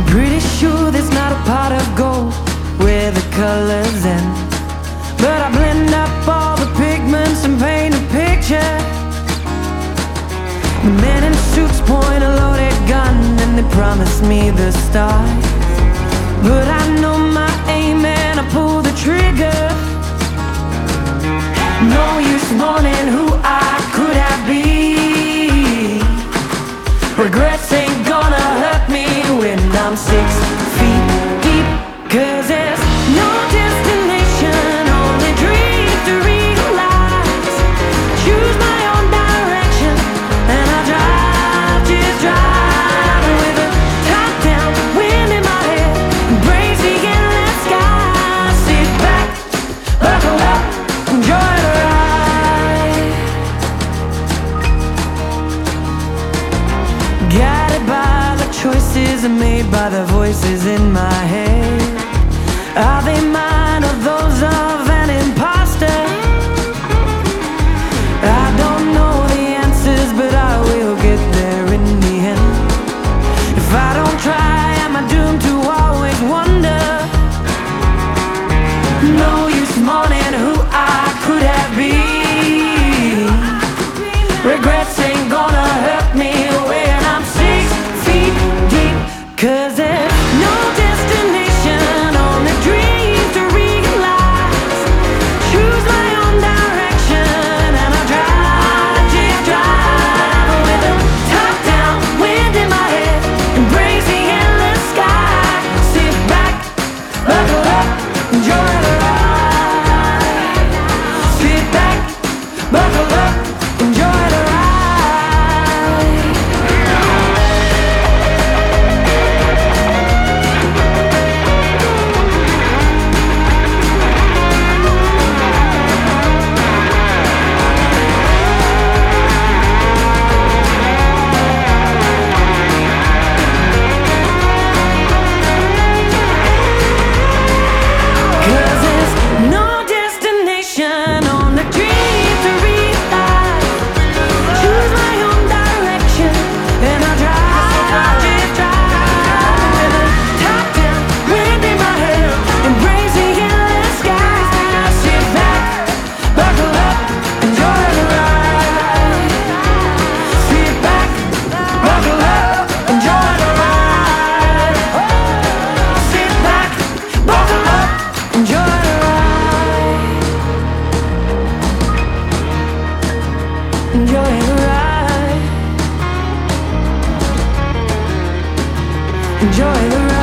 I'm pretty sure there's not a pot of gold with the colors in But I blend up all the pigments and paint a picture. The men in suits point a loaded gun and they promise me the stars. But I know my aim and I pull the trigger. No use wanting who I could have been. Regrets ain't gone I'm 16 voices are made by the voices in my head. Are they Cause Enjoy the ride, enjoy the ride.